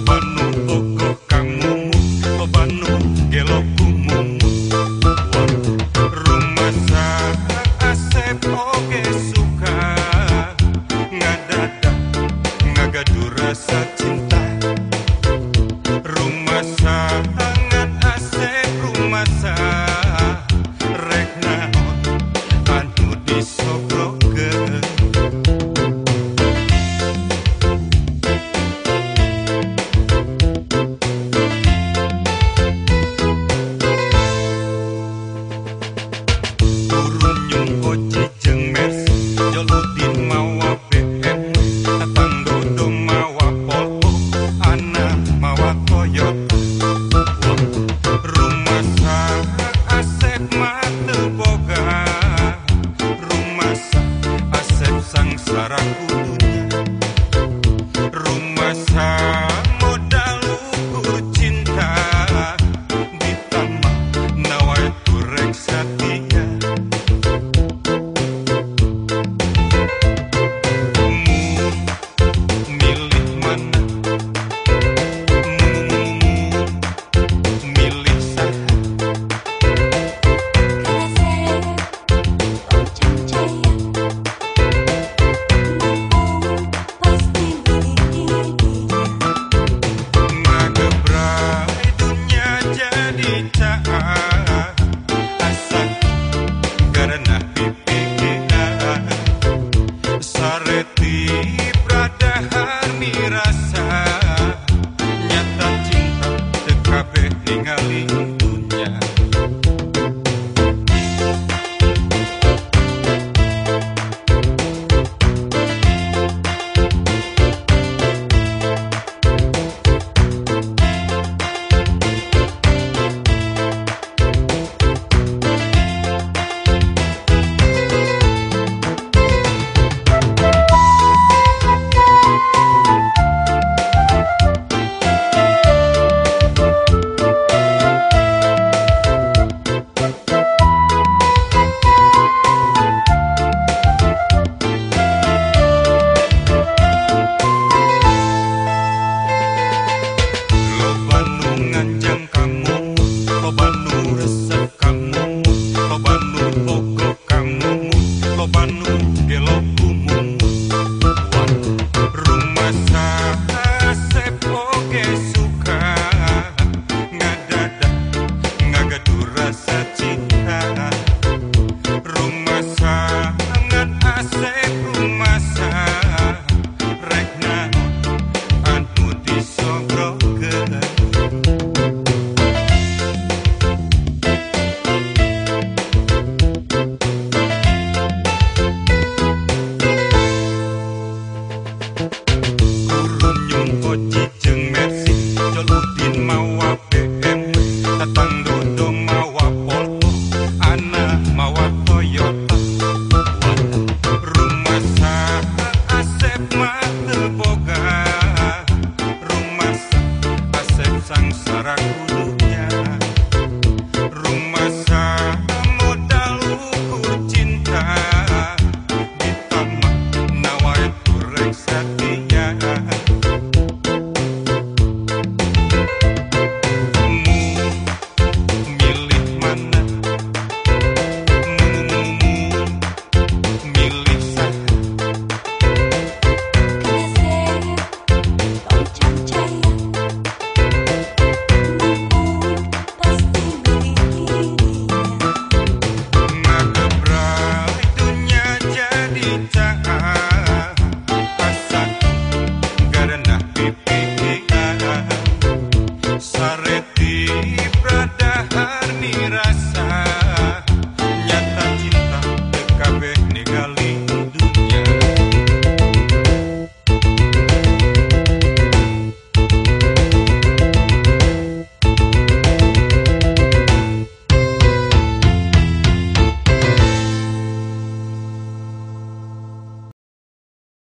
benu rumah sempre